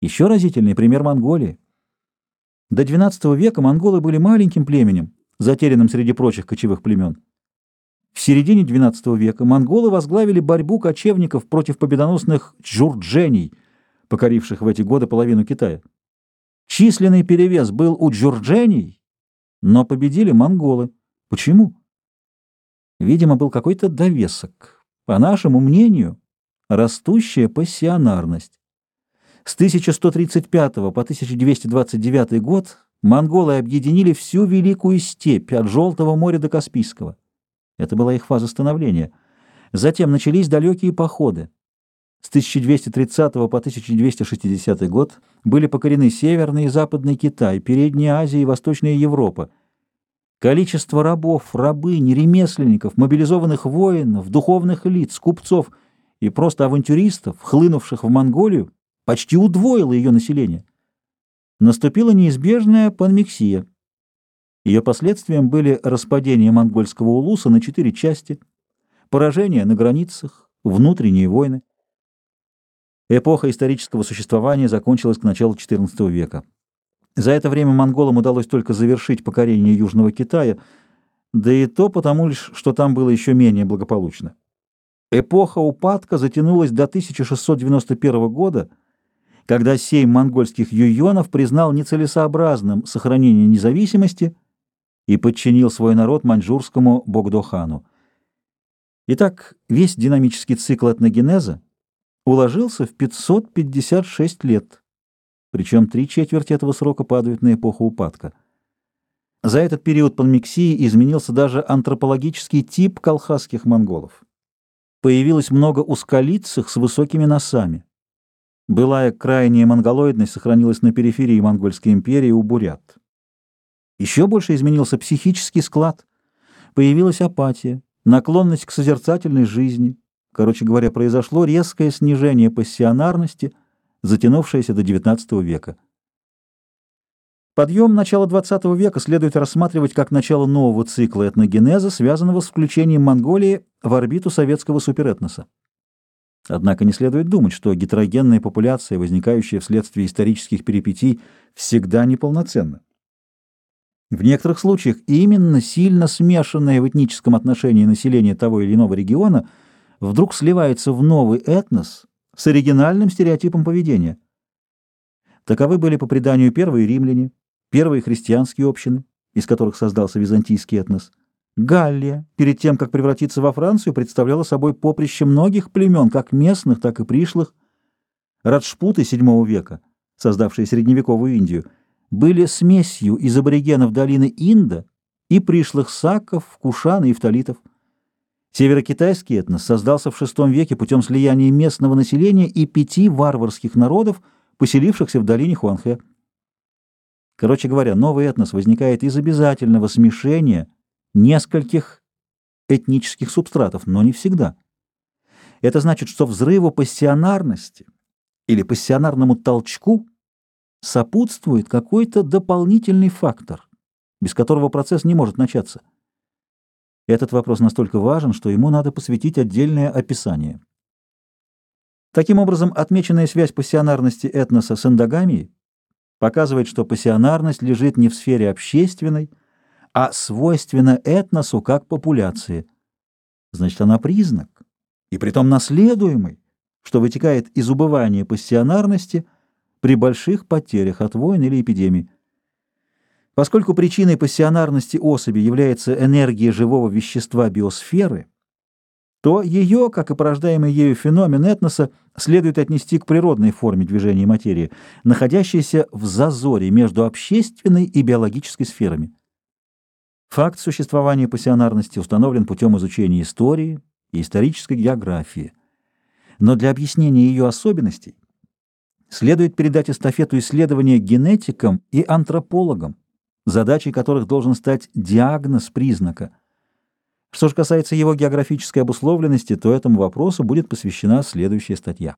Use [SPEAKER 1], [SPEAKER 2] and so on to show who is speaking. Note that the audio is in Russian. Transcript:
[SPEAKER 1] Еще разительный пример Монголии. До XII века монголы были маленьким племенем, затерянным среди прочих кочевых племен. В середине XII века монголы возглавили борьбу кочевников против победоносных джурджений, покоривших в эти годы половину Китая. Численный перевес был у джурджений, но победили монголы. Почему? Видимо, был какой-то довесок. По нашему мнению, растущая пассионарность. С 1135 по 1229 год монголы объединили всю Великую степь от Желтого моря до Каспийского. Это была их фаза становления. Затем начались далекие походы. С 1230 по 1260 год были покорены Северный и Западный Китай, Передняя Азия и Восточная Европа. Количество рабов, рабынь, ремесленников, мобилизованных воинов, духовных лиц, купцов и просто авантюристов, хлынувших в Монголию, почти удвоило ее население. Наступила неизбежная панмиксия. Ее последствием были распадение монгольского улуса на четыре части, поражение на границах, внутренние войны. Эпоха исторического существования закончилась к началу XIV века. За это время монголам удалось только завершить покорение Южного Китая, да и то потому лишь, что там было еще менее благополучно. Эпоха упадка затянулась до 1691 года, когда сейм монгольских юйонов признал нецелесообразным сохранение независимости и подчинил свой народ маньчжурскому Богдохану. Итак, весь динамический цикл этногенеза уложился в 556 лет, причем три четверти этого срока падают на эпоху упадка. За этот период панмиксии изменился даже антропологический тип колхазских монголов. Появилось много ускалицых с высокими носами. Былая крайняя монголоидность сохранилась на периферии Монгольской империи у бурят. Еще больше изменился психический склад. Появилась апатия, наклонность к созерцательной жизни. Короче говоря, произошло резкое снижение пассионарности, затянувшееся до XIX века. Подъем начала XX века следует рассматривать как начало нового цикла этногенеза, связанного с включением Монголии в орбиту советского суперэтноса. Однако не следует думать, что гетерогенная популяция, возникающая вследствие исторических перипетий, всегда неполноценна. В некоторых случаях именно сильно смешанное в этническом отношении население того или иного региона вдруг сливается в новый этнос с оригинальным стереотипом поведения. Таковы были по преданию первые римляне, первые христианские общины, из которых создался византийский этнос, Галлия, перед тем, как превратиться во Францию, представляла собой поприще многих племен, как местных, так и пришлых. Раджпуты VII века, создавшие средневековую Индию, были смесью из аборигенов долины Инда и пришлых саков, кушан и эвталитов. Северокитайский этнос создался в VI веке путем слияния местного населения и пяти варварских народов, поселившихся в долине Хуанхэ. Короче говоря, новый этнос возникает из обязательного смешения – нескольких этнических субстратов, но не всегда. Это значит, что взрыву пассионарности или пассионарному толчку сопутствует какой-то дополнительный фактор, без которого процесс не может начаться. Этот вопрос настолько важен, что ему надо посвятить отдельное описание. Таким образом, отмеченная связь пассионарности этноса с эндогамией показывает, что пассионарность лежит не в сфере общественной, а свойственна этносу как популяции. Значит, она признак, и притом наследуемый, что вытекает из убывания пассионарности при больших потерях от войн или эпидемий. Поскольку причиной пассионарности особи является энергия живого вещества биосферы, то ее, как и порождаемый ею феномен этноса, следует отнести к природной форме движения материи, находящейся в зазоре между общественной и биологической сферами. Факт существования пассионарности установлен путем изучения истории и исторической географии. Но для объяснения ее особенностей следует передать эстафету исследования генетикам и антропологам, задачей которых должен стать диагноз признака. Что же касается его географической обусловленности, то этому вопросу будет посвящена следующая статья.